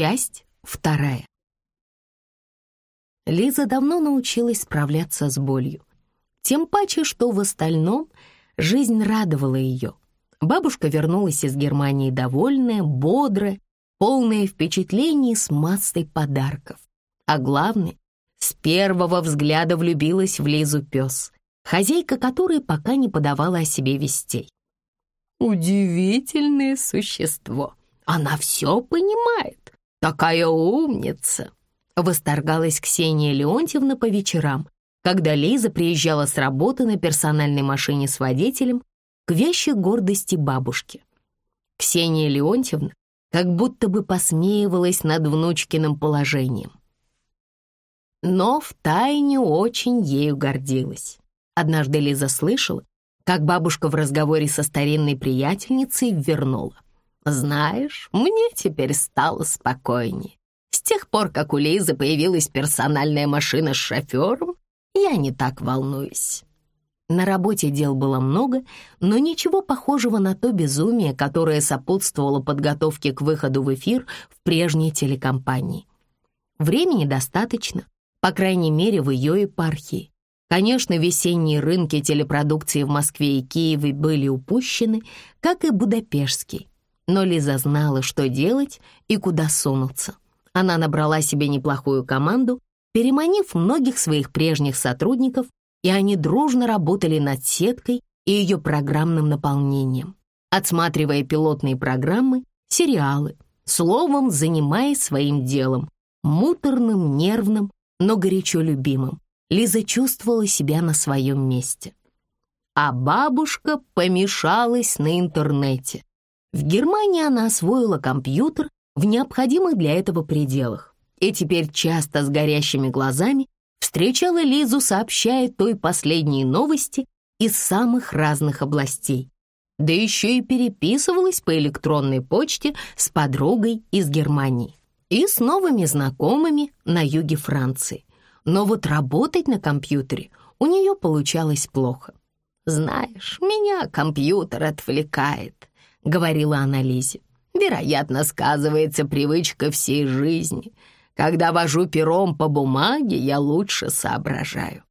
Часть вторая. Лиза давно научилась справляться с болью. Тем паче, что в остальном жизнь радовала ее. Бабушка вернулась из Германии довольная, бодрая, полная впечатлений с массой подарков. А главное, с первого взгляда влюбилась в Лизу пес, хозяйка которой пока не подавала о себе вестей. Удивительное существо. Она все понимает. Такая умница. Восторгалась Ксения Леонтьевна по вечерам, когда Лиза приезжала с работы на персональной машине с водителем к вещи гордости бабушки. Ксения Леонтьевна как будто бы посмеивалась над внучкиным положением. Но втайне очень ею гордилась. Однажды Лиза слышала, как бабушка в разговоре со старинной приятельницей вернула. «Знаешь, мне теперь стало спокойнее. С тех пор, как у Лизы появилась персональная машина с шофером, я не так волнуюсь». На работе дел было много, но ничего похожего на то безумие, которое сопутствовало подготовке к выходу в эфир в прежней телекомпании. Времени достаточно, по крайней мере, в ее епархии. Конечно, весенние рынки телепродукции в Москве и Киеве были упущены, как и Будапештский. Но Лиза знала, что делать и куда сунуться. Она набрала себе неплохую команду, переманив многих своих прежних сотрудников и они дружно работали над сеткой и ее программным наполнением, отсматривая пилотные программы, сериалы, словом, занимаясь своим делом, муторным, нервным, но горячо любимым. Лиза чувствовала себя на своем месте. А бабушка помешалась на интернете. В Германии она освоила компьютер в необходимых для этого пределах и теперь часто с горящими глазами встречала Лизу, сообщая той последние новости из самых разных областей. Да еще и переписывалась по электронной почте с подругой из Германии и с новыми знакомыми на юге Франции. Но вот работать на компьютере у нее получалось плохо. «Знаешь, меня компьютер отвлекает», — говорила она Лизе. «Вероятно, сказывается привычка всей жизни — когда вожу пером по бумаге, я лучше соображаю.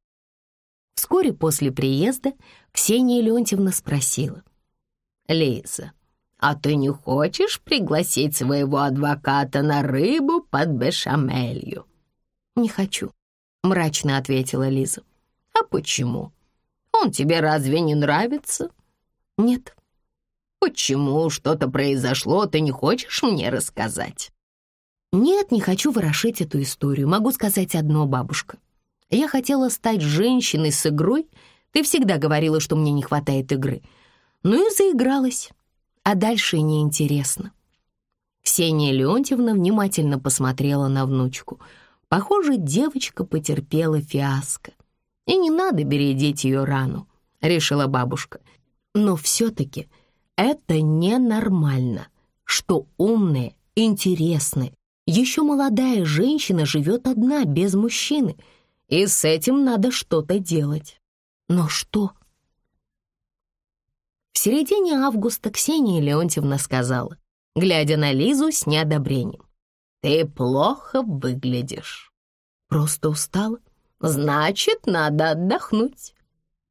Вскоре после приезда Ксения Леонтьевна спросила. «Лиза, а ты не хочешь пригласить своего адвоката на рыбу под бешамелью?» «Не хочу», — мрачно ответила Лиза. «А почему? Он тебе разве не нравится?» «Нет». «Почему что-то произошло, ты не хочешь мне рассказать?» Нет, не хочу ворошить эту историю. Могу сказать одно, бабушка. Я хотела стать женщиной с игрой. Ты всегда говорила, что мне не хватает игры. Ну и заигралась. А дальше неинтересно. Ксения Леонтьевна внимательно посмотрела на внучку. Похоже, девочка потерпела фиаско. И не надо бередить ее рану, решила бабушка. Но все-таки это ненормально, что умная, интересная, еще молодая женщина живет одна, без мужчины, и с этим надо что-то делать. Но что? В середине августа Ксения Леонтьевна сказала, глядя на Лизу с неодобрением. «Ты плохо выглядишь. Просто устала? Значит, надо отдохнуть.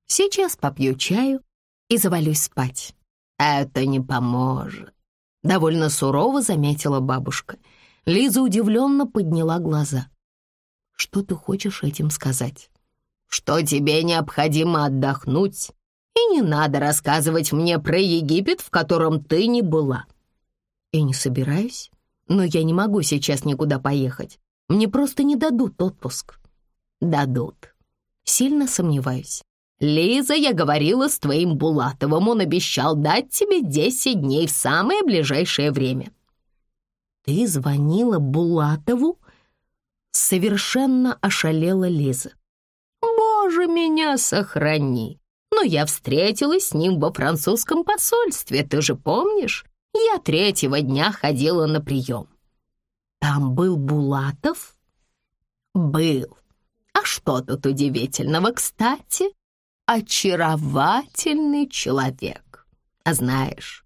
Сейчас попью чаю и завалюсь спать. Это не поможет», — довольно сурово заметила бабушка — Лиза удивленно подняла глаза. «Что ты хочешь этим сказать?» «Что тебе необходимо отдохнуть, и не надо рассказывать мне про Египет, в котором ты не была». «И не собираюсь, но я не могу сейчас никуда поехать. Мне просто не дадут отпуск». «Дадут». Сильно сомневаюсь. «Лиза, я говорила с твоим Булатовым, он обещал дать тебе десять дней в самое ближайшее время. «Ты звонила Булатову?» Совершенно ошалела Лиза. «Боже, меня сохрани! Но я встретилась с ним во французском посольстве, ты же помнишь? Я третьего дня ходила на прием». «Там был Булатов?» «Был. А что тут удивительного, кстати? Очаровательный человек. А знаешь,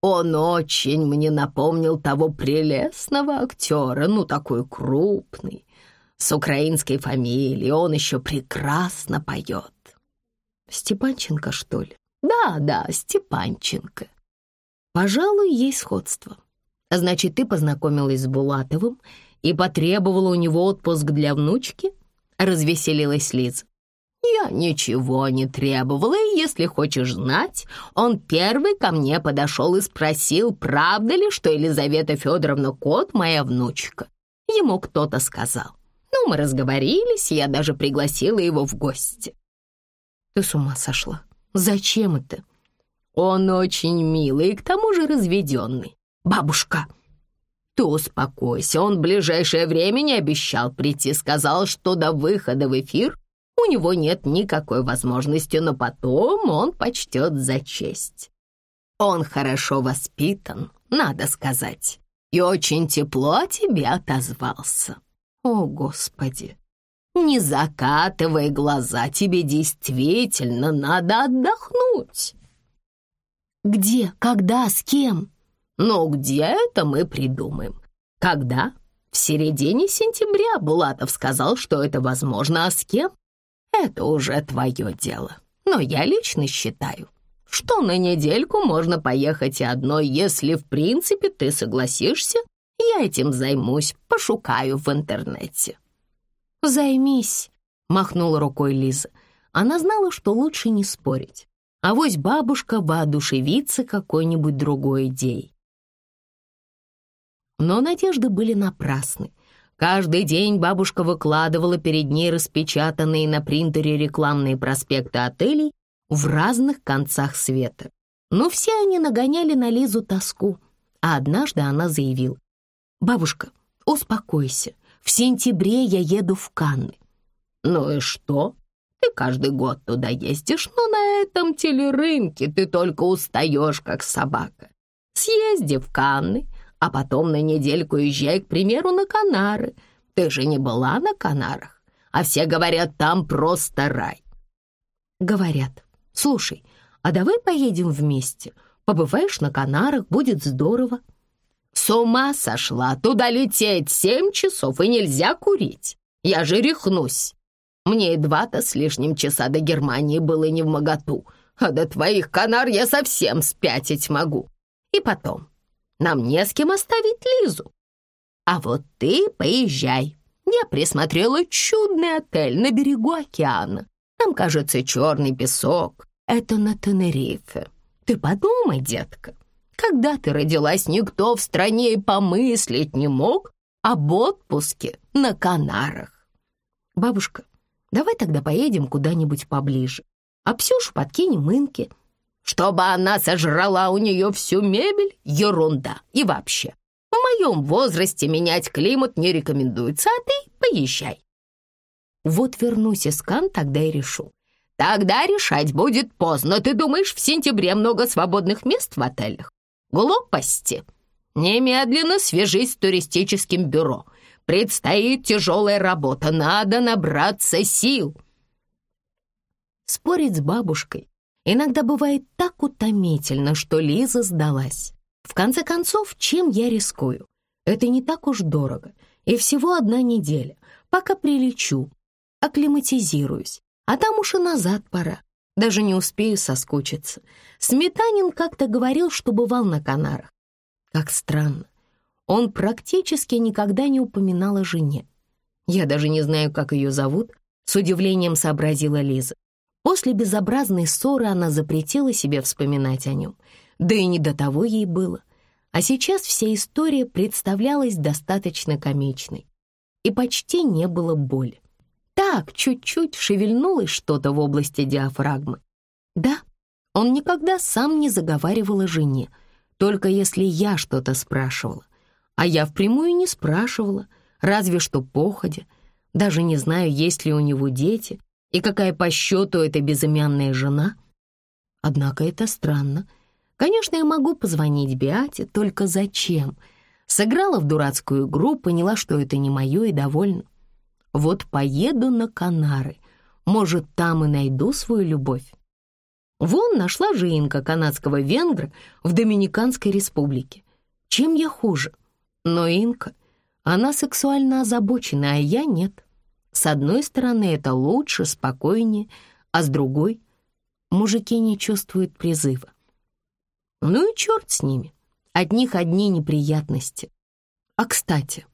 Он очень мне напомнил того прелестного актера, ну, такой крупный, с украинской фамилией, он еще прекрасно поет. Степанченко, что ли? Да, да, Степанченко. Пожалуй, есть сходство. Значит, ты познакомилась с Булатовым и потребовала у него отпуск для внучки? Развеселилась Лиза. Я ничего не требовала, и если хочешь знать, он первый ко мне подошел и спросил, правда ли, что Елизавета Федоровна Кот моя внучка. Ему кто-то сказал. Ну, мы разговорились, я даже пригласила его в гости. Ты с ума сошла? Зачем это? Он очень милый и к тому же разведенный. Бабушка, ты успокойся, он в ближайшее время не обещал прийти, сказал, что до выхода в эфир у него нет никакой возможности, но потом он почтет за честь. Он хорошо воспитан, надо сказать, и очень тепло о тебе отозвался. О, Господи! Не закатывай глаза, тебе действительно надо отдохнуть. Где, когда, с кем? Ну, где это мы придумаем. Когда? В середине сентября Булатов сказал, что это возможно, а с кем? Это уже твое дело. Но я лично считаю, что на недельку можно поехать и одной, если в принципе ты согласишься, я этим займусь, пошукаю в интернете. «Займись», — махнула рукой Лиза. Она знала, что лучше не спорить. А вось бабушка воодушевится какой-нибудь другой идеей. Но надежды были напрасны. Каждый день бабушка выкладывала перед ней распечатанные на принтере рекламные проспекты отелей в разных концах света. Но все они нагоняли на Лизу тоску, а однажды она заявила. «Бабушка, успокойся, в сентябре я еду в Канны». «Ну и что? Ты каждый год туда ездишь, но на этом телерынке ты только устаешь, как собака. Съезди в Канны, а потом на недельку езжай, к примеру, на Канары. Ты же не была на Канарах, а все говорят, там просто рай». «Говорят. Слушай, а давай поедем вместе? Побываешь на Канарах, будет здорово». С ума сошла, туда лететь семь часов и нельзя курить. Я же рехнусь. Мне и два-то с лишним часа до Германии было не в моготу, а до твоих канар я совсем спятить могу. И потом, нам не с кем оставить Лизу. А вот ты поезжай. Я присмотрела чудный отель на берегу океана. Там, кажется, черный песок. Это на Тенерифе. Ты подумай, детка, когда ты родилась, никто в стране и помыслить не мог об отпуске на Канарах. Бабушка, давай тогда поедем куда-нибудь поближе, а Псюшу подкинем Инке. Чтобы она сожрала у нее всю мебель — ерунда. И вообще, в моем возрасте менять климат не рекомендуется, а ты поезжай. Вот вернусь из Кан, тогда и решу. Тогда решать будет поздно. Ты думаешь, в сентябре много свободных мест в отелях? Глупости. Немедленно свяжись с туристическим бюро. Предстоит тяжелая работа, надо набраться сил. Спорить с бабушкой иногда бывает так утомительно, что Лиза сдалась. В конце концов, чем я рискую? Это не так уж дорого, и всего одна неделя, пока прилечу, акклиматизируюсь, а там уж и назад пора. Даже не успею соскучиться. Сметанин как-то говорил, что бывал на Канарах. Как странно. Он практически никогда не упоминал о жене. Я даже не знаю, как ее зовут, с удивлением сообразила Лиза. После безобразной ссоры она запретила себе вспоминать о нем. Да и не до того ей было. А сейчас вся история представлялась достаточно комичной. И почти не было боли. Так, чуть-чуть шевельнулось что-то в области диафрагмы. Да, он никогда сам не заговаривал о жене, только если я что-то спрашивала. А я впрямую не спрашивала, разве что походя. Даже не знаю, есть ли у него дети и какая по счету эта безымянная жена. Однако это странно. Конечно, я могу позвонить Биате, только зачем? Сыграла в дурацкую игру, поняла, что это не мое и довольна. Вот поеду на Канары, может, там и найду свою любовь. Вон нашла же инка канадского венгра в Доминиканской республике. Чем я хуже? Но инка, она сексуально озабочена, а я нет. С одной стороны, это лучше, спокойнее, а с другой — мужики не чувствуют призыва. Ну и черт с ними, от них одни неприятности. А, кстати,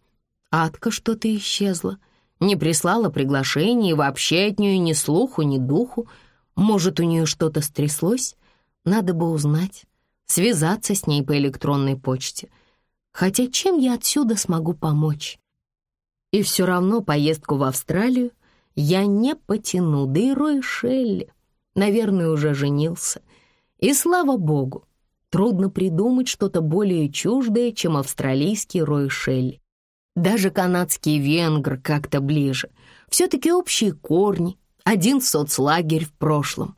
Адка что-то исчезла, не прислала приглашение и вообще от нее ни слуху, ни духу. Может, у нее что-то стряслось? Надо бы узнать, связаться с ней по электронной почте. Хотя чем я отсюда смогу помочь? И все равно поездку в Австралию я не потяну, да и Рой Шелли, наверное, уже женился. И слава богу, трудно придумать что-то более чуждое, чем австралийский Рой Шелли. Даже канадский венгр как-то ближе. Все-таки общие корни, один соцлагерь в прошлом.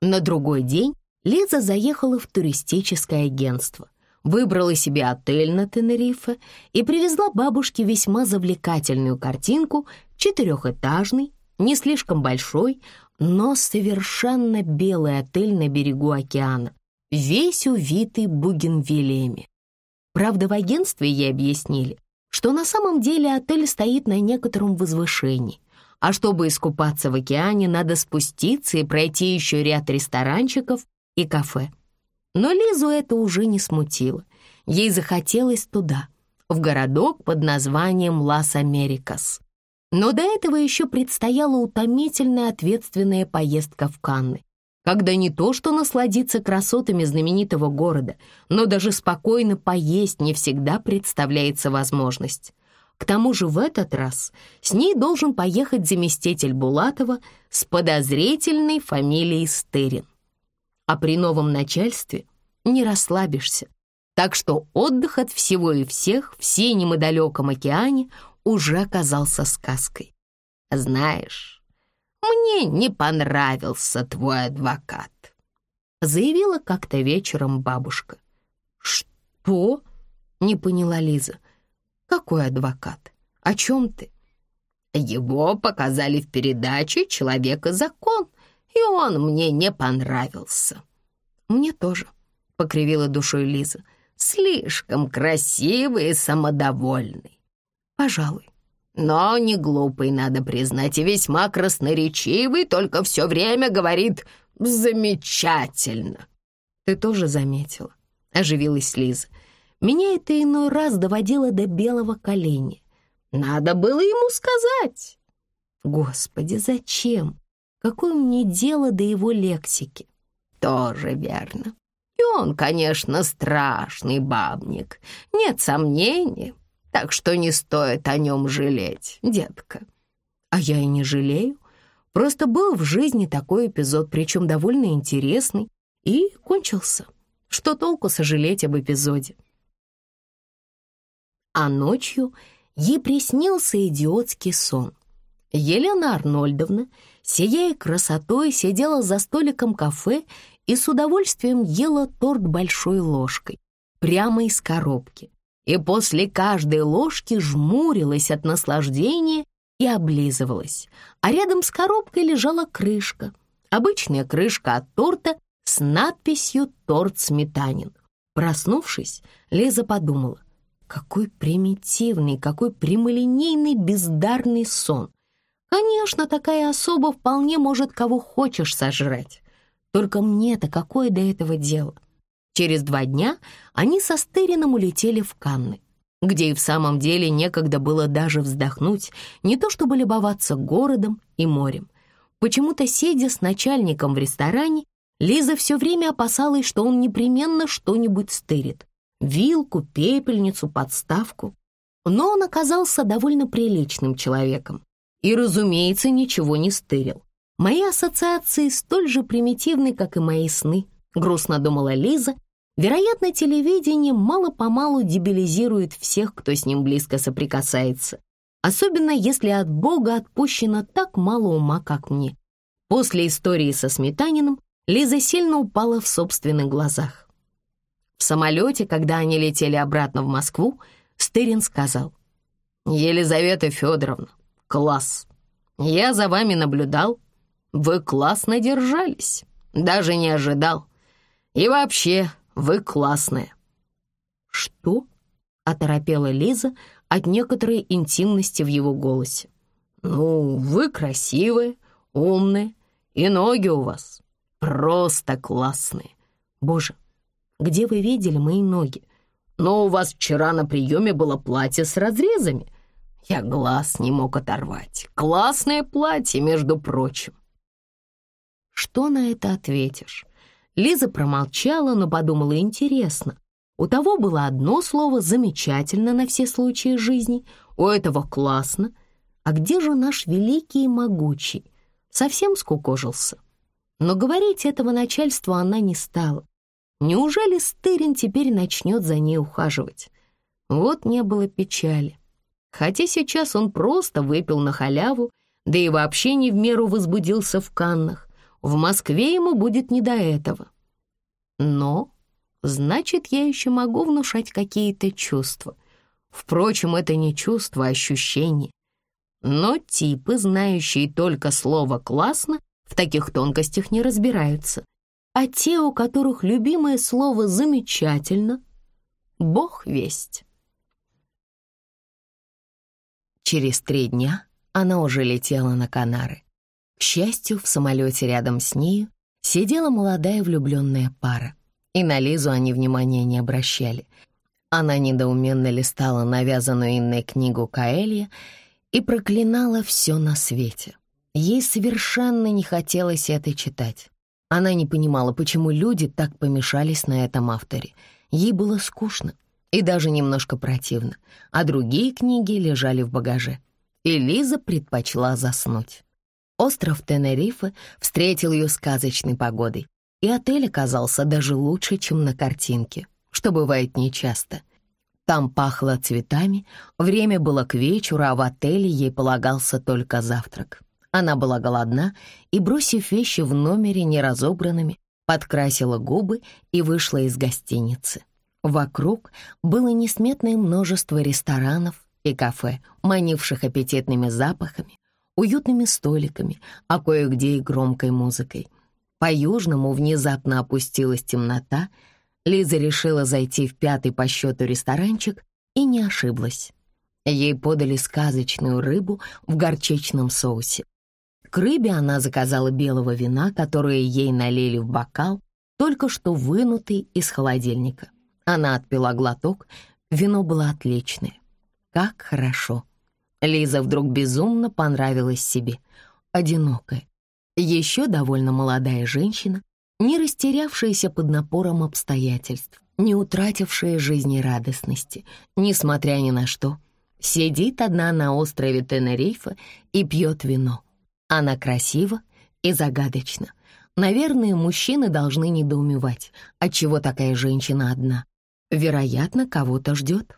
На другой день Лиза заехала в туристическое агентство выбрала себе отель на Тенерифе и привезла бабушке весьма завлекательную картинку, четырехэтажный, не слишком большой, но совершенно белый отель на берегу океана, весь увитый бугенвиллиями. Правда, в агентстве ей объяснили, что на самом деле отель стоит на некотором возвышении, а чтобы искупаться в океане, надо спуститься и пройти еще ряд ресторанчиков и кафе. Но Лизу это уже не смутило. Ей захотелось туда, в городок под названием Лас-Америкас. Но до этого еще предстояла утомительная ответственная поездка в Канны, когда не то что насладиться красотами знаменитого города, но даже спокойно поесть не всегда представляется возможность. К тому же в этот раз с ней должен поехать заместитель Булатова с подозрительной фамилией Стырин а при новом начальстве не расслабишься. Так что отдых от всего и всех в синем и далеком океане уже оказался сказкой. «Знаешь, мне не понравился твой адвокат», заявила как-то вечером бабушка. «Что?» — не поняла Лиза. «Какой адвокат? О чем ты?» «Его показали в передаче «Человек и закон», и он мне не понравился». «Мне тоже», — покривила душой Лиза. «Слишком красивый и самодовольный». «Пожалуй». «Но не глупый, надо признать, и весьма красноречивый, только все время говорит «замечательно». «Ты тоже заметила», — оживилась Лиза. «Меня это иной раз доводило до белого коленя. Надо было ему сказать». «Господи, зачем?» Какое мне дело до его лексики? Тоже верно. И он, конечно, страшный бабник, нет сомнений, так что не стоит о нем жалеть, детка. А я и не жалею. Просто был в жизни такой эпизод, причем довольно интересный, и кончился. Что толку сожалеть об эпизоде? А ночью ей приснился идиотский сон. Елена Арнольдовна сияя красотой, сидела за столиком кафе и с удовольствием ела торт большой ложкой, прямо из коробки. И после каждой ложки жмурилась от наслаждения и облизывалась. А рядом с коробкой лежала крышка, обычная крышка от торта с надписью «Торт сметанин». Проснувшись, Лиза подумала, какой примитивный, какой прямолинейный бездарный сон. Конечно, такая особа вполне может кого хочешь сожрать. Только мне-то какое до этого дело? Через два дня они со Стырином улетели в Канны, где и в самом деле некогда было даже вздохнуть, не то чтобы любоваться городом и морем. Почему-то, сидя с начальником в ресторане, Лиза все время опасалась, что он непременно что-нибудь стырит. Вилку, пепельницу, подставку. Но он оказался довольно приличным человеком и, разумеется, ничего не стырил. Мои ассоциации столь же примитивны, как и мои сны, грустно думала Лиза. Вероятно, телевидение мало-помалу дебилизирует всех, кто с ним близко соприкасается. Особенно если от Бога отпущено так мало ума, как мне. После истории со Сметаниным Лиза сильно упала в собственных глазах. В самолете, когда они летели обратно в Москву, Стырин сказал, «Елизавета Федоровна, класс. Я за вами наблюдал. вы классно держались. Даже не ожидал. И вообще, вы классная». «Что?» — оторопела Лиза от некоторой интимности в его голосе. «Ну, вы красивые, умные, и ноги у вас просто классные. Боже, где вы видели мои ноги? Но у вас вчера на приеме было платье с разрезами. Я глаз не мог оторвать. Классное платье, между прочим. Что на это ответишь? Лиза промолчала, но подумала интересно. У того было одно слово «замечательно» на все случаи жизни, у этого «классно». А где же наш великий и могучий? Совсем скукожился. Но говорить этого начальству она не стала. Неужели Стырин теперь начнет за ней ухаживать? Вот не было печали. Хотя сейчас он просто выпил на халяву, да и вообще не в меру возбудился в Каннах. В Москве ему будет не до этого. Но, значит, я еще могу внушать какие-то чувства. Впрочем, это не чувство, а ощущение. Но типы, знающие только слово «классно», в таких тонкостях не разбираются а те, у которых любимое слово «замечательно», бог весть. Через три дня она уже летела на Канары. К счастью, в самолете рядом с нею сидела молодая влюбленная пара, и на Лизу они внимания не обращали. Она недоуменно листала навязанную Инной книгу Каэлья и проклинала все на свете. Ей совершенно не хотелось это читать. Она не понимала, почему люди так помешались на этом авторе. Ей было скучно и даже немножко противно, а другие книги лежали в багаже. И Лиза предпочла заснуть. Остров Тенерифе встретил ее сказочной погодой, и отель оказался даже лучше, чем на картинке, что бывает нечасто. Там пахло цветами, время было к вечеру, а в отеле ей полагался только завтрак. Она была голодна и, бросив вещи в номере неразобранными, подкрасила губы и вышла из гостиницы. Вокруг было несметное множество ресторанов и кафе, манивших аппетитными запахами, уютными столиками, а кое-где и громкой музыкой. По-южному внезапно опустилась темнота, Лиза решила зайти в пятый по счету ресторанчик и не ошиблась. Ей подали сказочную рыбу в горчичном соусе. К рыбе она заказала белого вина, которое ей налили в бокал, только что вынутый из холодильника. Она отпила глоток, вино было отличное. Как хорошо. Лиза вдруг безумно понравилась себе. Одинокая. Еще довольно молодая женщина, не растерявшаяся под напором обстоятельств, не утратившая жизнерадостности, несмотря ни на что, сидит одна на острове Тенерифе и пьет вино. Она красива и загадочна. Наверное, мужчины должны недоумевать, отчего такая женщина одна. Вероятно, кого-то ждет.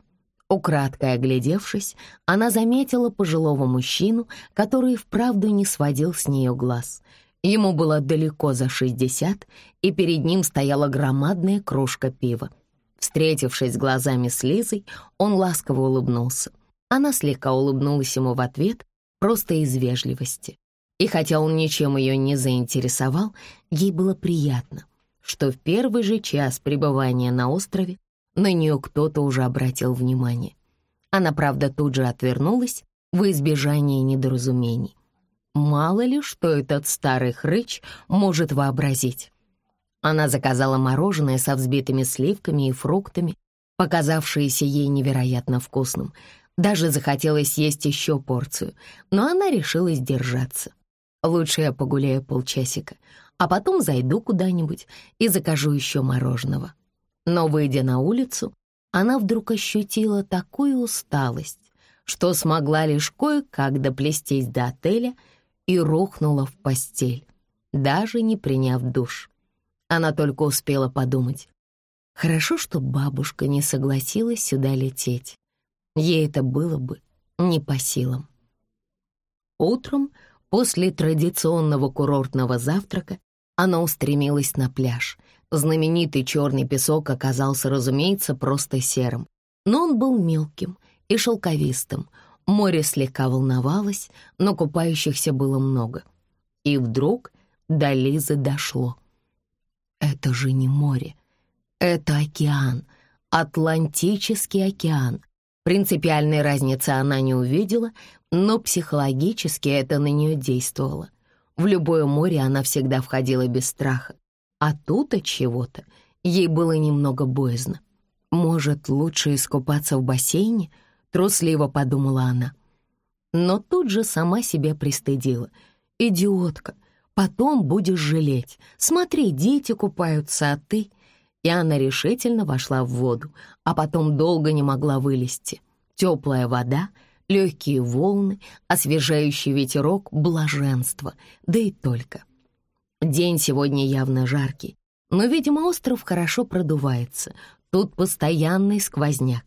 Украдкой оглядевшись, она заметила пожилого мужчину, который вправду не сводил с нее глаз. Ему было далеко за шестьдесят, и перед ним стояла громадная кружка пива. Встретившись глазами с Лизой, он ласково улыбнулся. Она слегка улыбнулась ему в ответ, просто из вежливости. И хотя он ничем ее не заинтересовал, ей было приятно, что в первый же час пребывания на острове на нее кто-то уже обратил внимание. Она, правда, тут же отвернулась в избежание недоразумений. Мало ли, что этот старый хрыч может вообразить. Она заказала мороженое со взбитыми сливками и фруктами, показавшееся ей невероятно вкусным. Даже захотелось есть еще порцию, но она решила сдержаться. Лучше я погуляю полчасика, а потом зайду куда-нибудь и закажу еще мороженого. Но, выйдя на улицу, она вдруг ощутила такую усталость, что смогла лишь кое-как доплестись до отеля и рухнула в постель, даже не приняв душ. Она только успела подумать. Хорошо, что бабушка не согласилась сюда лететь. Ей это было бы не по силам. Утром После традиционного курортного завтрака она устремилась на пляж. Знаменитый черный песок оказался, разумеется, просто серым, но он был мелким и шелковистым. Море слегка волновалось, но купающихся было много. И вдруг до Лизы дошло. Это же не море, это океан, Атлантический океан. Принципиальной разницы она не увидела, но психологически это на нее действовало. В любое море она всегда входила без страха, а тут от чего-то ей было немного боязно. «Может, лучше искупаться в бассейне?» — трусливо подумала она. Но тут же сама себя пристыдила. «Идиотка, потом будешь жалеть. Смотри, дети купаются, а ты...» И она решительно вошла в воду, а потом долго не могла вылезти. Теплая вода, легкие волны, освежающий ветерок, блаженство, да и только. День сегодня явно жаркий, но, видимо, остров хорошо продувается. Тут постоянный сквозняк.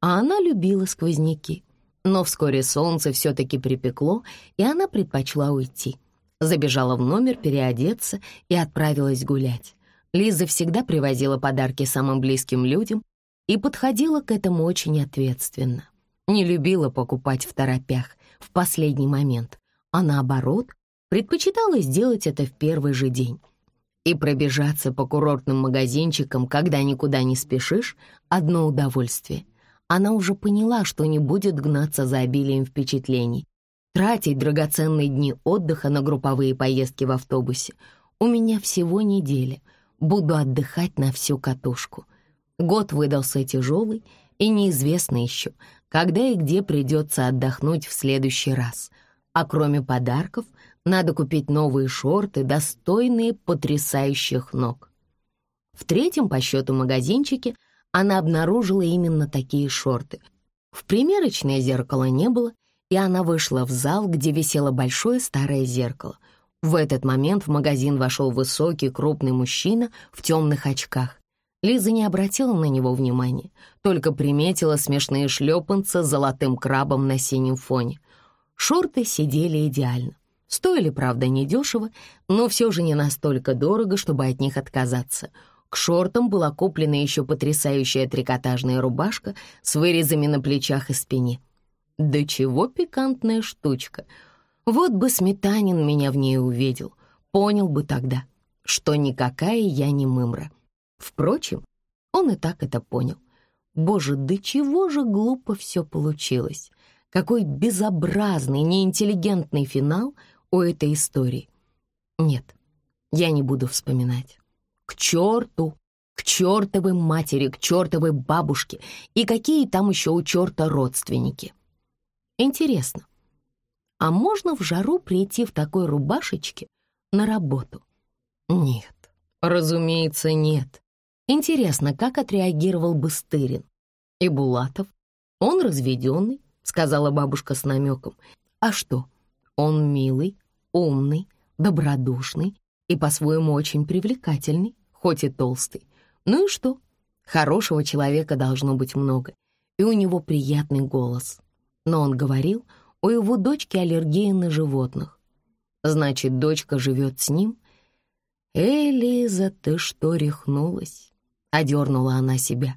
А она любила сквозняки. Но вскоре солнце все-таки припекло, и она предпочла уйти. Забежала в номер переодеться и отправилась гулять. Лиза всегда привозила подарки самым близким людям и подходила к этому очень ответственно. Не любила покупать в торопях, в последний момент, а наоборот, предпочитала сделать это в первый же день. И пробежаться по курортным магазинчикам, когда никуда не спешишь, одно удовольствие. Она уже поняла, что не будет гнаться за обилием впечатлений, тратить драгоценные дни отдыха на групповые поездки в автобусе. У меня всего неделя — Буду отдыхать на всю катушку. Год выдался тяжелый, и неизвестно еще, когда и где придется отдохнуть в следующий раз. А кроме подарков, надо купить новые шорты, достойные потрясающих ног. В третьем по счету магазинчике она обнаружила именно такие шорты. В примерочное зеркало не было, и она вышла в зал, где висело большое старое зеркало — в этот момент в магазин вошел высокий, крупный мужчина в темных очках. Лиза не обратила на него внимания, только приметила смешные шлепанца с золотым крабом на синем фоне. Шорты сидели идеально. Стоили, правда, недешево, но все же не настолько дорого, чтобы от них отказаться. К шортам была куплена еще потрясающая трикотажная рубашка с вырезами на плечах и спине. Да чего пикантная штучка — вот бы Сметанин меня в ней увидел, понял бы тогда, что никакая я не мымра. Впрочем, он и так это понял. Боже, до чего же глупо все получилось. Какой безобразный, неинтеллигентный финал у этой истории. Нет, я не буду вспоминать. К черту, к чертовой матери, к чертовой бабушке и какие там еще у черта родственники. Интересно, а можно в жару прийти в такой рубашечке на работу? Нет, разумеется, нет. Интересно, как отреагировал бы Стырин? И Булатов? Он разведенный, сказала бабушка с намеком. А что? Он милый, умный, добродушный и по-своему очень привлекательный, хоть и толстый. Ну и что? Хорошего человека должно быть много, и у него приятный голос. Но он говорил, у его дочки аллергия на животных. Значит, дочка живет с ним? «Эй, Лиза, ты что, рехнулась?» — одернула она себя.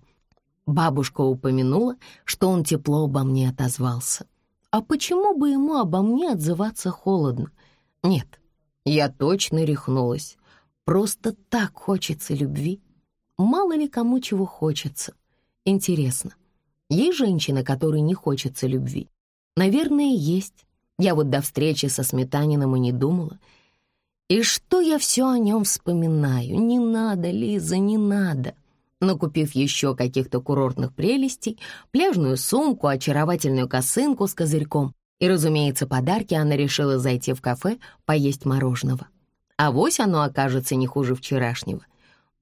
Бабушка упомянула, что он тепло обо мне отозвался. А почему бы ему обо мне отзываться холодно? Нет, я точно рехнулась. Просто так хочется любви. Мало ли кому чего хочется. Интересно, есть женщина, которой не хочется любви? Наверное, есть. Я вот до встречи со Сметаниным и не думала. И что я все о нем вспоминаю? Не надо, Лиза, не надо. Но купив еще каких-то курортных прелестей, пляжную сумку, очаровательную косынку с козырьком и, разумеется, подарки, она решила зайти в кафе поесть мороженого. А вось оно окажется не хуже вчерашнего.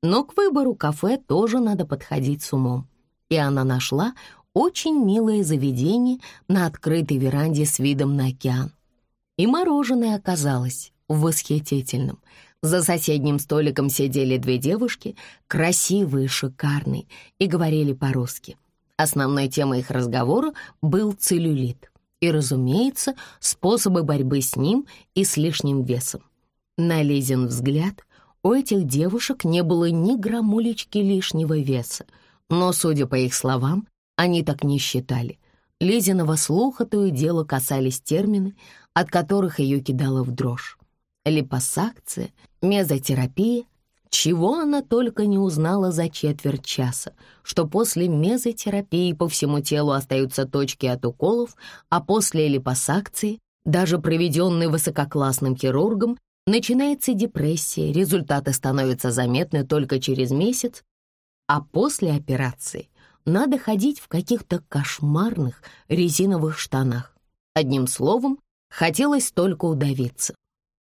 Но к выбору кафе тоже надо подходить с умом. И она нашла очень милое заведение на открытой веранде с видом на океан. И мороженое оказалось восхитительным. За соседним столиком сидели две девушки, красивые, шикарные, и говорили по-русски. Основной темой их разговора был целлюлит и, разумеется, способы борьбы с ним и с лишним весом. На Лизин взгляд, у этих девушек не было ни граммулечки лишнего веса, но, судя по их словам, они так не считали. Лизиного слуха то и дело касались термины, от которых ее кидало в дрожь. Липосакция, мезотерапия. Чего она только не узнала за четверть часа, что после мезотерапии по всему телу остаются точки от уколов, а после липосакции, даже проведенной высококлассным хирургом, начинается депрессия, результаты становятся заметны только через месяц, а после операции надо ходить в каких-то кошмарных резиновых штанах. Одним словом, хотелось только удавиться.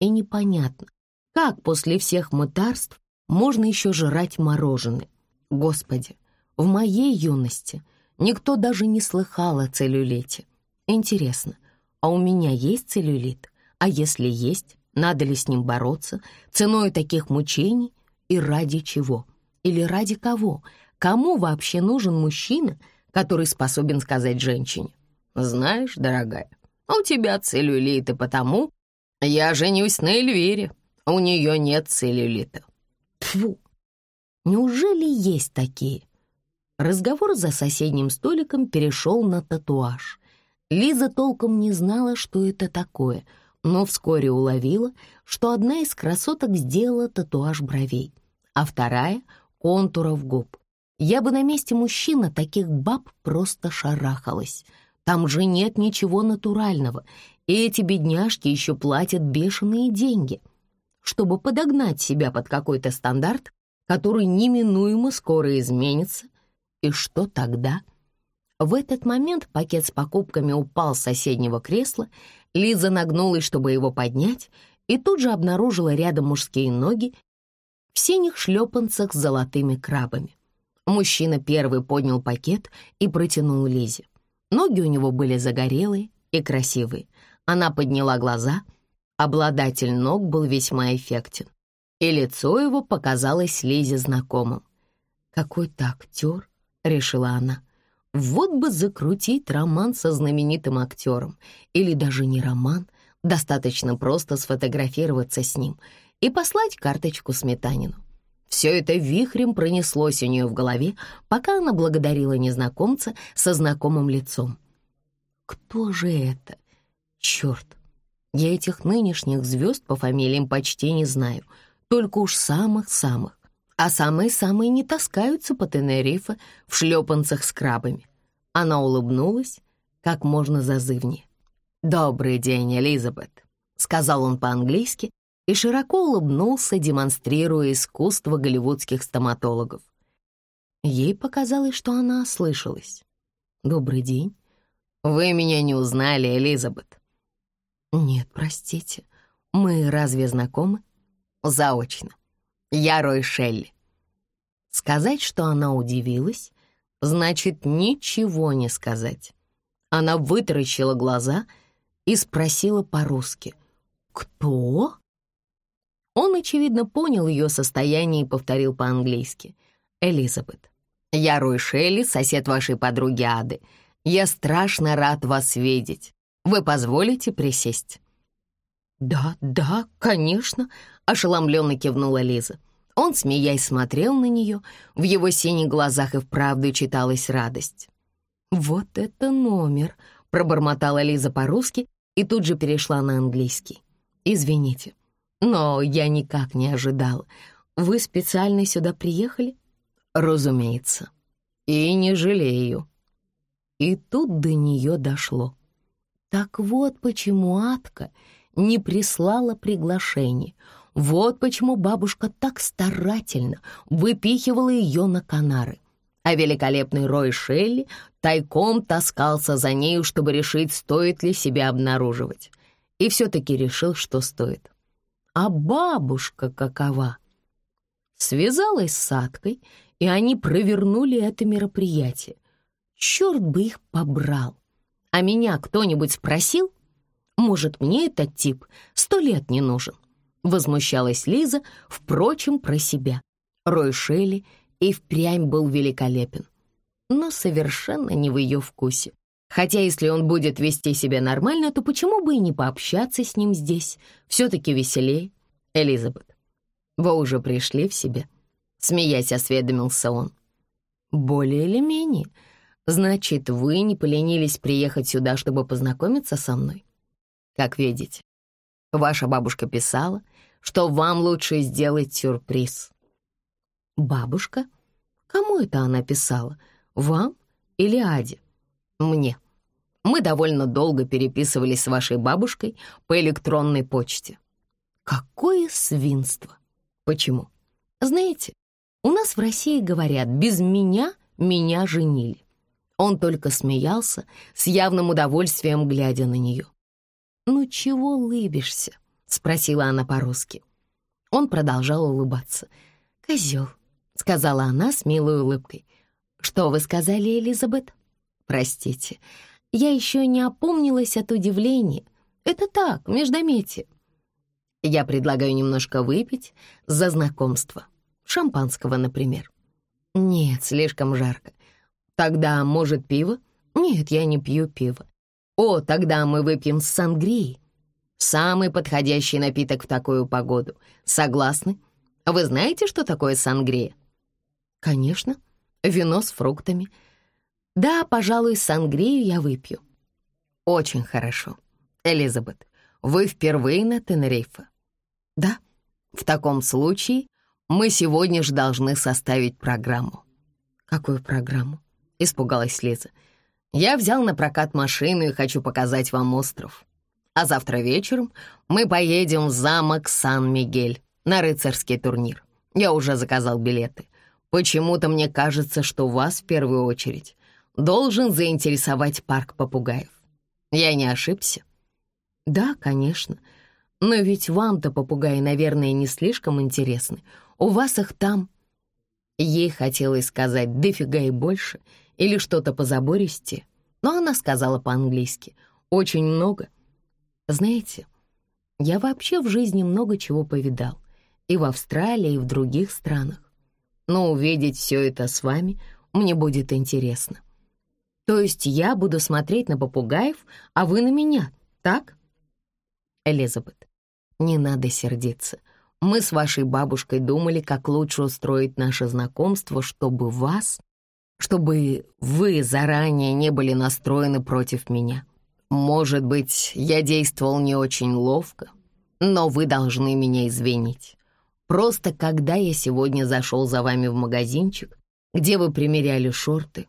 И непонятно, как после всех мытарств можно еще жрать мороженое. Господи, в моей юности никто даже не слыхал о целлюлите. Интересно, а у меня есть целлюлит? А если есть, надо ли с ним бороться, ценой таких мучений и ради чего? Или ради кого? Кому вообще нужен мужчина, который способен сказать женщине? «Знаешь, дорогая, у тебя целлюлит, и потому я женюсь на Эльвире. У нее нет целлюлита». Тьфу! Неужели есть такие? Разговор за соседним столиком перешел на татуаж. Лиза толком не знала, что это такое, но вскоре уловила, что одна из красоток сделала татуаж бровей, а вторая — контуров губ. Я бы на месте мужчины таких баб просто шарахалась. Там же нет ничего натурального, и эти бедняжки еще платят бешеные деньги, чтобы подогнать себя под какой-то стандарт, который неминуемо скоро изменится. И что тогда? В этот момент пакет с покупками упал с соседнего кресла, Лиза нагнулась, чтобы его поднять, и тут же обнаружила рядом мужские ноги в синих шлепанцах с золотыми крабами. Мужчина первый поднял пакет и протянул Лизе. Ноги у него были загорелые и красивые. Она подняла глаза. Обладатель ног был весьма эффектен. И лицо его показалось Лизе знакомым. «Какой-то актер», — решила она. «Вот бы закрутить роман со знаменитым актером. Или даже не роман, достаточно просто сфотографироваться с ним и послать карточку Сметанину. Все это вихрем пронеслось у нее в голове, пока она благодарила незнакомца со знакомым лицом. Кто же это? Черт, я этих нынешних звезд по фамилиям почти не знаю, только уж самых-самых. А самые-самые не таскаются по Тенерифе в шлепанцах с крабами. Она улыбнулась как можно зазывнее. «Добрый день, Элизабет», — сказал он по-английски, и широко улыбнулся, демонстрируя искусство голливудских стоматологов. Ей показалось, что она ослышалась. «Добрый день. Вы меня не узнали, Элизабет?» «Нет, простите. Мы разве знакомы?» «Заочно. Я Рой Шелли». Сказать, что она удивилась, значит ничего не сказать. Она вытаращила глаза и спросила по-русски. «Кто?» Он, очевидно, понял ее состояние и повторил по-английски. «Элизабет, я Рой Шелли, сосед вашей подруги Ады. Я страшно рад вас видеть. Вы позволите присесть?» «Да, да, конечно», — ошеломленно кивнула Лиза. Он, смеясь, смотрел на нее. В его синих глазах и вправду читалась радость. «Вот это номер!» — пробормотала Лиза по-русски и тут же перешла на английский. «Извините, но я никак не ожидала. Вы специально сюда приехали? Разумеется. И не жалею. И тут до нее дошло. Так вот почему Атка не прислала приглашение. Вот почему бабушка так старательно выпихивала ее на Канары. А великолепный Рой Шелли тайком таскался за нею, чтобы решить, стоит ли себя обнаруживать. И все-таки решил, что стоит. А бабушка какова? Связалась с Садкой, и они провернули это мероприятие. Черт бы их побрал. А меня кто-нибудь спросил? Может, мне этот тип сто лет не нужен? Возмущалась Лиза, впрочем, про себя. Рой Шелли и впрямь был великолепен, но совершенно не в ее вкусе. Хотя если он будет вести себя нормально, то почему бы и не пообщаться с ним здесь? Все-таки веселее. Элизабет, вы уже пришли в себя? Смеясь, осведомился он. Более или менее. Значит, вы не поленились приехать сюда, чтобы познакомиться со мной? Как видите, Ваша бабушка писала, что вам лучше сделать сюрприз». «Бабушка? Кому это она писала? Вам или Аде?» «Мне. Мы довольно долго переписывались с вашей бабушкой по электронной почте». «Какое свинство! Почему? Знаете, у нас в России говорят «без меня меня женили». Он только смеялся, с явным удовольствием глядя на нее. «Ну чего улыбишься?» — спросила она по-русски. Он продолжал улыбаться. «Козел», — сказала она с милой улыбкой. «Что вы сказали, Элизабет?» «Простите, я еще не опомнилась от удивления. Это так, междометие». «Я предлагаю немножко выпить за знакомство. Шампанского, например». «Нет, слишком жарко. Тогда, может, пиво?» «Нет, я не пью пиво. О, тогда мы выпьем с сангрией. Самый подходящий напиток в такую погоду. Согласны? Вы знаете, что такое сангрия?» «Конечно. Вино с фруктами. Да, пожалуй, сангрию я выпью». «Очень хорошо. Элизабет, вы впервые на Тенерифе?» «Да. В таком случае мы сегодня же должны составить программу». «Какую программу?» — испугалась Лиза. «Я взял на прокат машину и хочу показать вам остров. А завтра вечером мы поедем в замок Сан-Мигель на рыцарский турнир. Я уже заказал билеты. Почему-то мне кажется, что вас в первую очередь должен заинтересовать парк попугаев. Я не ошибся?» «Да, конечно. Но ведь вам-то попугаи, наверное, не слишком интересны. У вас их там...» Ей хотелось сказать «дофига и больше» или что-то по забористе, но она сказала по-английски «очень много». Знаете, я вообще в жизни много чего повидал, и в Австралии, и в других странах. Но увидеть все это с вами мне будет интересно. То есть я буду смотреть на попугаев, а вы на меня, так? Элизабет, не надо сердиться. Мы с вашей бабушкой думали, как лучше устроить наше знакомство, чтобы вас, чтобы вы заранее не были настроены против меня. Может быть, я действовал не очень ловко, но вы должны меня извинить. Просто когда я сегодня зашел за вами в магазинчик, где вы примеряли шорты,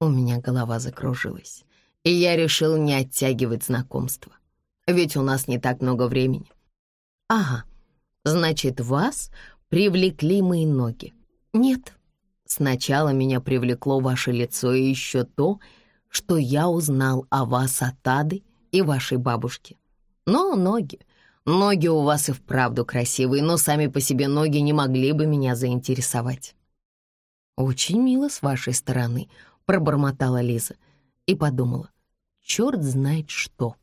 у меня голова закружилась, и я решил не оттягивать знакомство. Ведь у нас не так много времени. Ага, Значит, вас привлекли мои ноги. Нет, сначала меня привлекло ваше лицо и еще то, что я узнал о вас от Ады и вашей бабушки. Но ноги, ноги у вас и вправду красивые, но сами по себе ноги не могли бы меня заинтересовать. «Очень мило с вашей стороны», — пробормотала Лиза и подумала, черт знает что.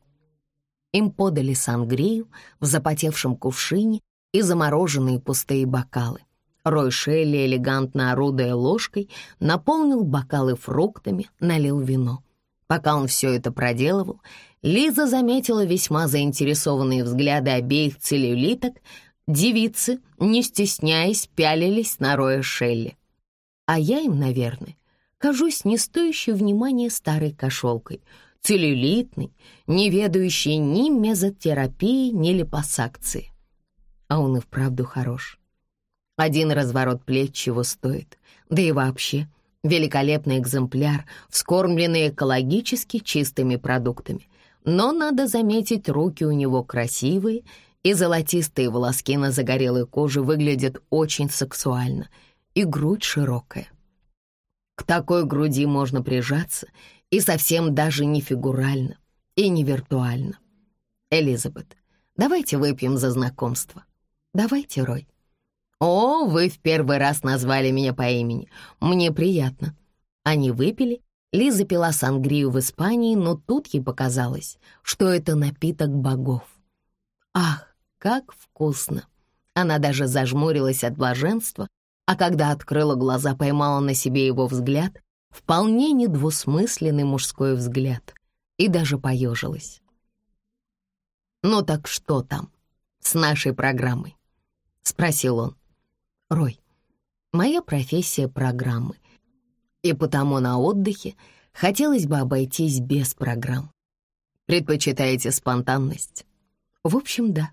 Им подали сангрию в запотевшем кувшине и замороженные пустые бокалы. Рой Шелли, элегантно орудуя ложкой, наполнил бокалы фруктами, налил вино. Пока он все это проделывал, Лиза заметила весьма заинтересованные взгляды обеих целлюлиток. Девицы, не стесняясь, пялились на Роя Шелли. А я им, наверное, кажусь не стоящей внимания старой кошелкой, целлюлитной, не ведающей ни мезотерапии, ни липосакции а он и вправду хорош. Один разворот плеч чего стоит, да и вообще великолепный экземпляр, вскормленный экологически чистыми продуктами. Но, надо заметить, руки у него красивые, и золотистые волоски на загорелой коже выглядят очень сексуально, и грудь широкая. К такой груди можно прижаться, и совсем даже не фигурально, и не виртуально. Элизабет, давайте выпьем за знакомство. Давайте, Рой». «О, вы в первый раз назвали меня по имени. Мне приятно». Они выпили. Лиза пила сангрию в Испании, но тут ей показалось, что это напиток богов. Ах, как вкусно! Она даже зажмурилась от блаженства, а когда открыла глаза, поймала на себе его взгляд, вполне недвусмысленный мужской взгляд, и даже поежилась. «Ну так что там с нашей программой?» — спросил он. «Рой, моя профессия — программы, и потому на отдыхе хотелось бы обойтись без программ. Предпочитаете спонтанность?» В общем, да.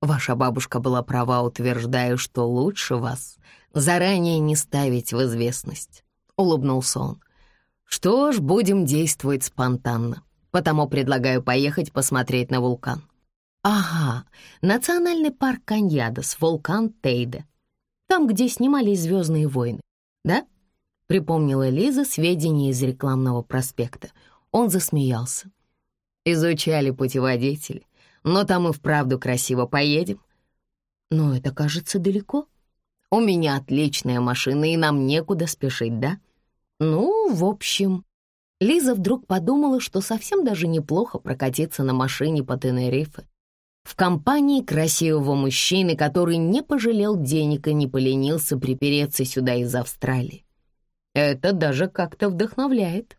Ваша бабушка была права, утверждая, что лучше вас заранее не ставить в известность. Улыбнулся он. Что ж, будем действовать спонтанно. Потому предлагаю поехать посмотреть на вулкан. Ага, национальный парк Каньядос, вулкан Тейде. Там, где снимались «Звездные войны». Да? Припомнила Лиза сведения из рекламного проспекта. Он засмеялся. Изучали путеводители. Но там и вправду красиво поедем. Но это, кажется, далеко. У меня отличная машина, и нам некуда спешить, да? Ну, в общем... Лиза вдруг подумала, что совсем даже неплохо прокатиться на машине по Тенерифе в компании красивого мужчины, который не пожалел денег и не поленился припереться сюда из Австралии. Это даже как-то вдохновляет.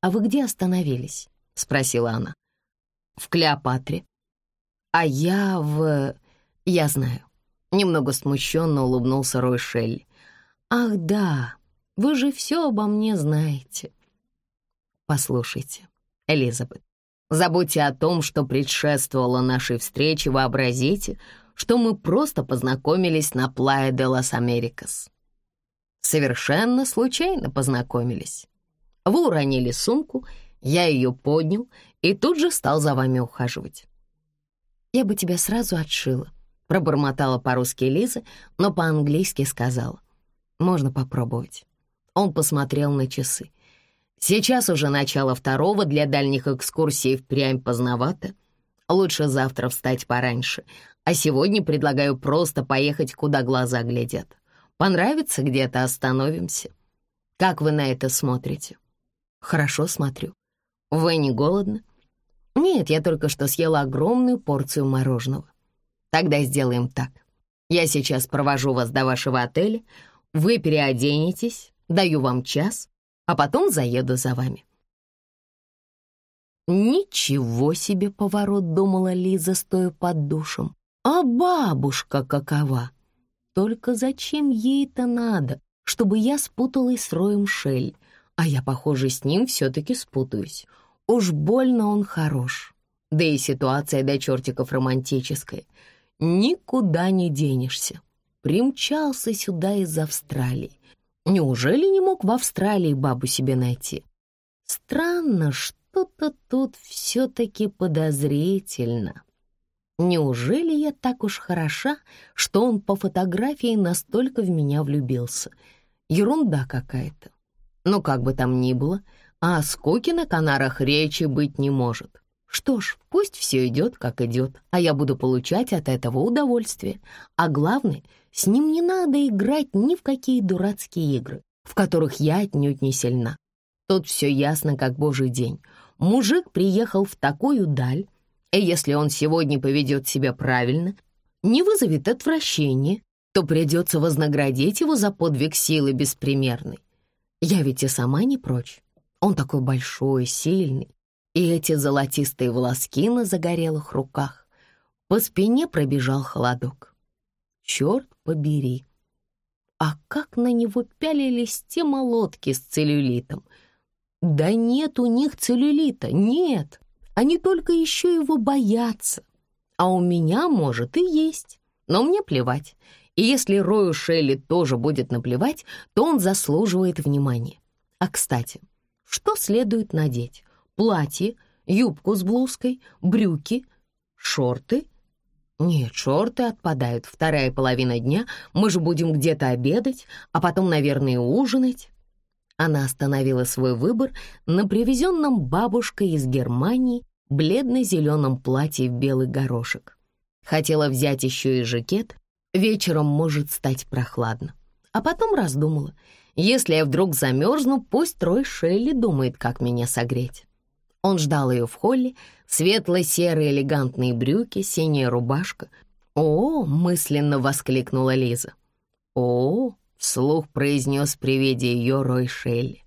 «А вы где остановились?» — спросила она. «В Клеопатре». «А я в...» «Я знаю». Немного смущенно улыбнулся Рой Шелли. «Ах, да, вы же все обо мне знаете». «Послушайте, Элизабет, Забудьте о том, что предшествовало нашей встрече, вообразите, что мы просто познакомились на Плая де лас Америкас. Совершенно случайно познакомились. Вы уронили сумку, я ее поднял и тут же стал за вами ухаживать. Я бы тебя сразу отшила, пробормотала по-русски Лиза, но по-английски сказала. Можно попробовать. Он посмотрел на часы. Сейчас уже начало второго, для дальних экскурсий впрямь поздновато. Лучше завтра встать пораньше, а сегодня предлагаю просто поехать, куда глаза глядят. Понравится где-то, остановимся. Как вы на это смотрите? Хорошо смотрю. Вы не голодны? Нет, я только что съела огромную порцию мороженого. Тогда сделаем так. Я сейчас провожу вас до вашего отеля, вы переоденетесь, даю вам час, а потом заеду за вами». «Ничего себе поворот», — думала Лиза, стоя под душем. «А бабушка какова? Только зачем ей это надо, чтобы я спуталась с Роем Шель? А я, похоже, с ним все-таки спутаюсь. Уж больно он хорош. Да и ситуация до чертиков романтическая. Никуда не денешься. Примчался сюда из Австралии. Неужели не мог в Австралии бабу себе найти? Странно, что-то тут все-таки подозрительно. Неужели я так уж хороша, что он по фотографии настолько в меня влюбился? Ерунда какая-то. Но как бы там ни было, а о скуке на Канарах речи быть не может. Что ж, пусть все идет, как идет, а я буду получать от этого удовольствие. А главное — с ним не надо играть ни в какие дурацкие игры, в которых я отнюдь не сильна. Тут все ясно, как божий день. Мужик приехал в такую даль, и если он сегодня поведет себя правильно, не вызовет отвращения, то придется вознаградить его за подвиг силы беспримерной. Я ведь и сама не прочь. Он такой большой, сильный, и эти золотистые волоски на загорелых руках. По спине пробежал холодок. Черт побери! А как на него пялились те молотки с целлюлитом? Да нет у них целлюлита, нет. Они только еще его боятся. А у меня, может, и есть. Но мне плевать. И если Рою Шелли тоже будет наплевать, то он заслуживает внимания. А, кстати, что следует надеть? Платье, юбку с блузкой, брюки, шорты — «Нет, шорты отпадают. Вторая половина дня. Мы же будем где-то обедать, а потом, наверное, ужинать». Она остановила свой выбор на привезенном бабушкой из Германии бледно-зеленом платье в белый горошек. Хотела взять еще и жакет. Вечером может стать прохладно. А потом раздумала. Если я вдруг замерзну, пусть Трой Шелли думает, как меня согреть. Он ждал ее в холле, светло-серые элегантные брюки, синяя рубашка. «О!» — мысленно воскликнула Лиза. «О!» — вслух произнес при виде ее Рой Шелли.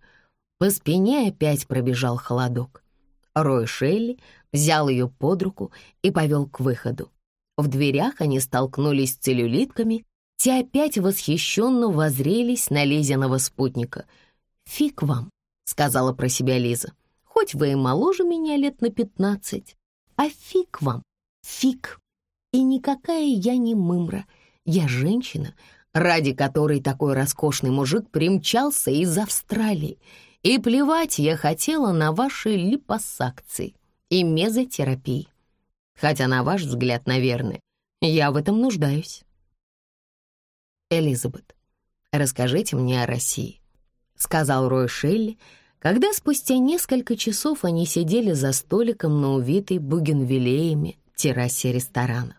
По спине опять пробежал холодок. Рой Шелли взял ее под руку и повел к выходу. В дверях они столкнулись с целлюлитками, те опять восхищенно возрелись на Лизиного спутника. «Фиг вам», — сказала про себя Лиза. Хоть вы и моложе меня лет на пятнадцать, а фиг вам, Фиг. И никакая я не мымра. Я женщина, ради которой такой роскошный мужик примчался из Австралии. И плевать я хотела на ваши липосакции и мезотерапии. Хотя, на ваш взгляд, наверное, я в этом нуждаюсь. Элизабет, расскажите мне о России, сказал Рой Шелли, когда спустя несколько часов они сидели за столиком на увитой бугенвиллеями террасе ресторана.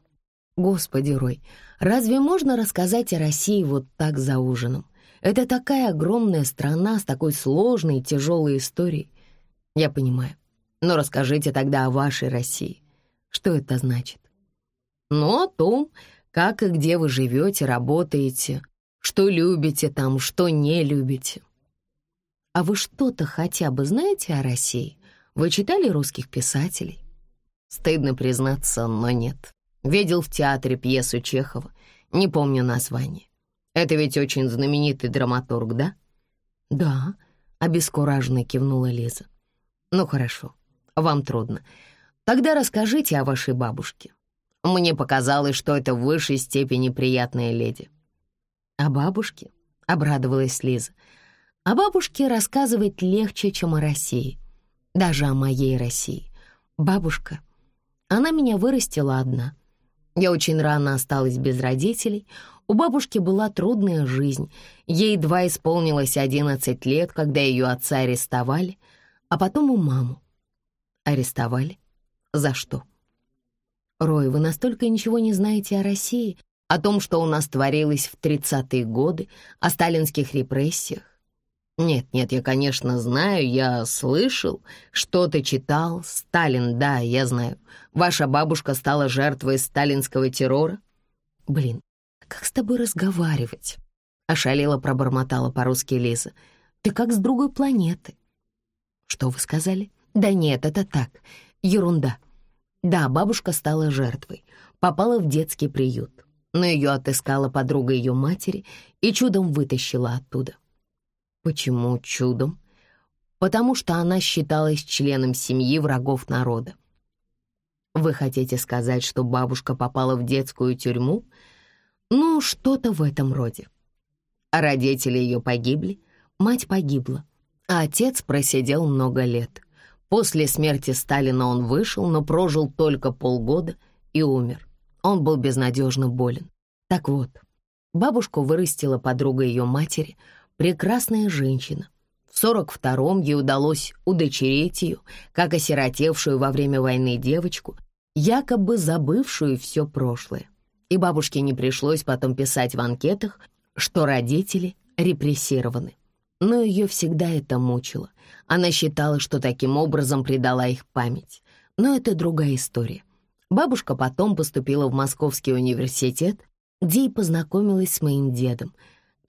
Господи, Рой, разве можно рассказать о России вот так за ужином? Это такая огромная страна с такой сложной и тяжелой историей. Я понимаю. Но расскажите тогда о вашей России. Что это значит? Ну, о том, как и где вы живете, работаете, что любите там, что не любите. А вы что-то хотя бы знаете о России? Вы читали русских писателей? Стыдно признаться, но нет. Видел в театре пьесу Чехова, не помню название. Это ведь очень знаменитый драматург, да? Да, обескураженно кивнула Лиза. Ну хорошо, вам трудно. Тогда расскажите о вашей бабушке. Мне показалось, что это в высшей степени приятная леди». «О бабушке?» — обрадовалась Лиза. «О бабушке рассказывать легче, чем о России. Даже о моей России. Бабушка, она меня вырастила одна. Я очень рано осталась без родителей. У бабушки была трудная жизнь. Ей едва исполнилось 11 лет, когда ее отца арестовали, а потом у маму. Арестовали? За что?» «Рой, вы настолько ничего не знаете о России, о том, что у нас творилось в 30-е годы, о сталинских репрессиях?» «Нет, нет, я, конечно, знаю, я слышал, что-то читал. Сталин, да, я знаю. Ваша бабушка стала жертвой сталинского террора?» «Блин, как с тобой разговаривать?» — ошалела пробормотала по-русски Лиза. «Ты как с другой планеты». «Что вы сказали?» «Да нет, это так, ерунда». Да, бабушка стала жертвой, попала в детский приют, но ее отыскала подруга ее матери и чудом вытащила оттуда. Почему чудом? Потому что она считалась членом семьи врагов народа. Вы хотите сказать, что бабушка попала в детскую тюрьму? Ну, что-то в этом роде. Родители ее погибли, мать погибла, а отец просидел много лет — После смерти Сталина он вышел, но прожил только полгода и умер. Он был безнадежно болен. Так вот, бабушку вырастила подруга ее матери, прекрасная женщина. В 42-м ей удалось удочереть ее, как осиротевшую во время войны девочку, якобы забывшую все прошлое. И бабушке не пришлось потом писать в анкетах, что родители репрессированы. Но ее всегда это мучило. Она считала, что таким образом предала их память. Но это другая история. Бабушка потом поступила в Московский университет, где и познакомилась с моим дедом,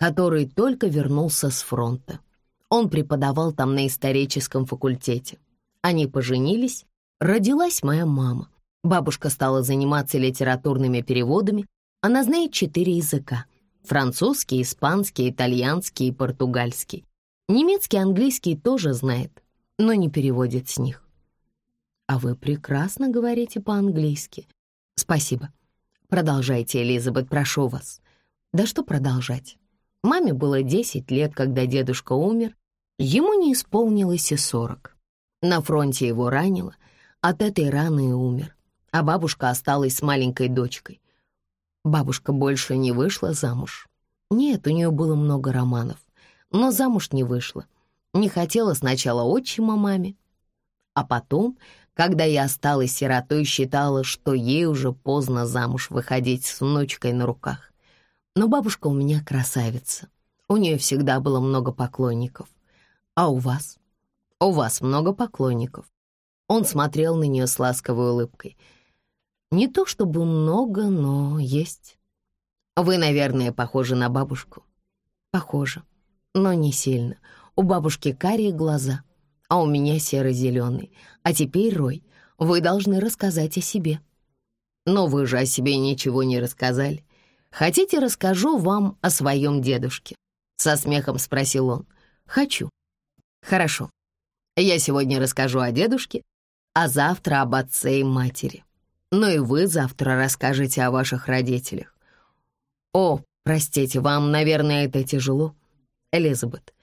который только вернулся с фронта. Он преподавал там на историческом факультете. Они поженились, родилась моя мама. Бабушка стала заниматься литературными переводами. Она знает четыре языка Французский, испанский, итальянский и португальский. Немецкий, английский тоже знает, но не переводит с них. А вы прекрасно говорите по-английски. Спасибо. Продолжайте, Элизабет, прошу вас. Да что продолжать? Маме было 10 лет, когда дедушка умер. Ему не исполнилось и 40. На фронте его ранило, от этой раны и умер. А бабушка осталась с маленькой дочкой. Бабушка больше не вышла замуж. Нет, у нее было много романов, но замуж не вышла. Не хотела сначала отчима маме, а потом, когда я осталась сиротой, считала, что ей уже поздно замуж выходить с внучкой на руках. Но бабушка у меня красавица. У нее всегда было много поклонников. А у вас? У вас много поклонников. Он смотрел на нее с ласковой улыбкой — не то чтобы много, но есть. Вы, наверное, похожи на бабушку. Похоже, но не сильно. У бабушки карие глаза, а у меня серо-зеленый. А теперь, Рой, вы должны рассказать о себе. Но вы же о себе ничего не рассказали. Хотите, расскажу вам о своем дедушке? Со смехом спросил он. Хочу. Хорошо. Я сегодня расскажу о дедушке, а завтра об отце и матери. Но и вы завтра расскажете о ваших родителях. О, простите, вам, наверное, это тяжело. Элизабет,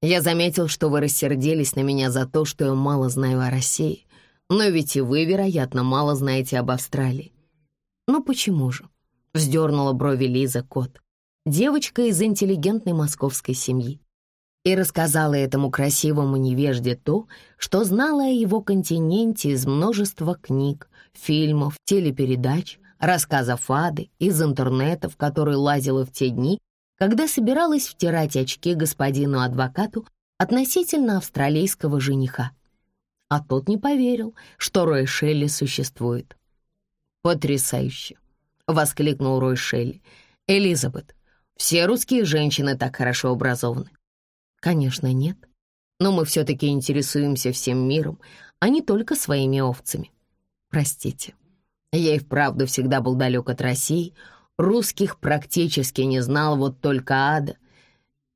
я заметил, что вы рассердились на меня за то, что я мало знаю о России. Но ведь и вы, вероятно, мало знаете об Австралии. Ну почему же? Вздернула брови Лиза Кот, девочка из интеллигентной московской семьи и рассказала этому красивому невежде то, что знала о его континенте из множества книг, фильмов, телепередач, рассказов Ады, из интернета, в который лазила в те дни, когда собиралась втирать очки господину адвокату относительно австралийского жениха. А тот не поверил, что Рой Шелли существует. «Потрясающе!» — воскликнул Рой Шелли. «Элизабет, все русские женщины так хорошо образованы. Конечно, нет. Но мы все-таки интересуемся всем миром, а не только своими овцами. Простите, я и вправду всегда был далек от России, русских практически не знал, вот только Ада.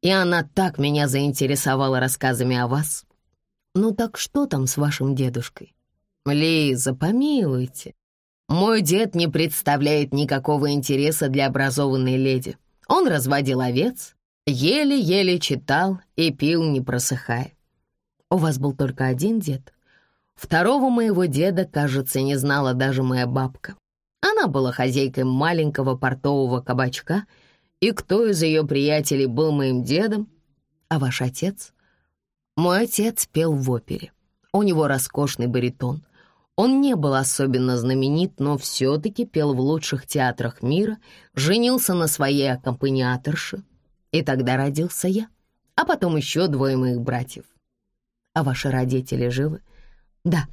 И она так меня заинтересовала рассказами о вас. Ну так что там с вашим дедушкой? Лиза, помилуйте. Мой дед не представляет никакого интереса для образованной леди. Он разводил овец, Еле-еле читал и пил, не просыхая. У вас был только один дед? Второго моего деда, кажется, не знала даже моя бабка. Она была хозяйкой маленького портового кабачка, и кто из ее приятелей был моим дедом? А ваш отец? Мой отец пел в опере. У него роскошный баритон. Он не был особенно знаменит, но все-таки пел в лучших театрах мира, женился на своей аккомпаниаторше — и тогда родился я, а потом еще двое моих братьев. А ваши родители живы? Да.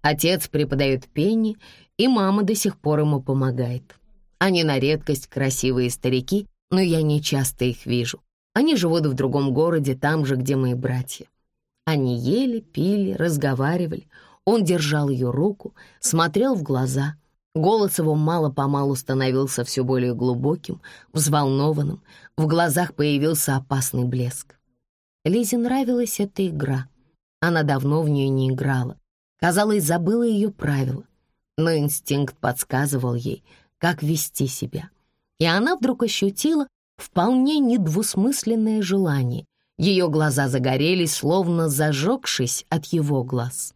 Отец преподает пение, и мама до сих пор ему помогает. Они на редкость красивые старики, но я не часто их вижу. Они живут в другом городе, там же, где мои братья. Они ели, пили, разговаривали. Он держал ее руку, смотрел в глаза, Голос его мало-помалу становился все более глубоким, взволнованным, в глазах появился опасный блеск. Лизе нравилась эта игра. Она давно в нее не играла. Казалось, забыла ее правила. Но инстинкт подсказывал ей, как вести себя. И она вдруг ощутила вполне недвусмысленное желание. Ее глаза загорелись, словно зажегшись от его глаз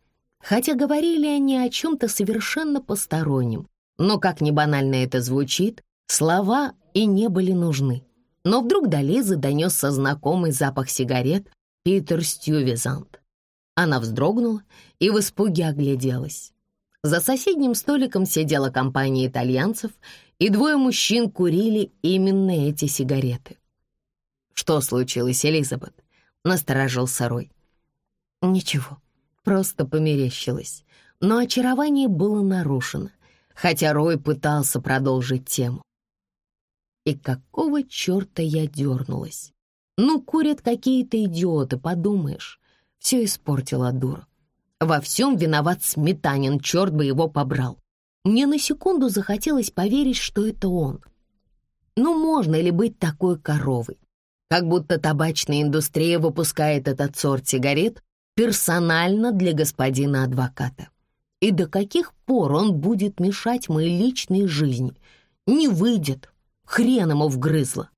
хотя говорили они о чем-то совершенно постороннем. Но, как ни банально это звучит, слова и не были нужны. Но вдруг до Лизы донесся знакомый запах сигарет Питер Стювизант. Она вздрогнула и в испуге огляделась. За соседним столиком сидела компания итальянцев, и двое мужчин курили именно эти сигареты. «Что случилось, Элизабет?» — насторожился Рой. «Ничего», просто померещилось. Но очарование было нарушено, хотя Рой пытался продолжить тему. И какого черта я дернулась? Ну, курят какие-то идиоты, подумаешь. Все испортила дура. Во всем виноват Сметанин, черт бы его побрал. Мне на секунду захотелось поверить, что это он. Ну, можно ли быть такой коровой? Как будто табачная индустрия выпускает этот сорт сигарет персонально для господина адвоката. И до каких пор он будет мешать моей личной жизни? Не выйдет. Хрен ему вгрызло.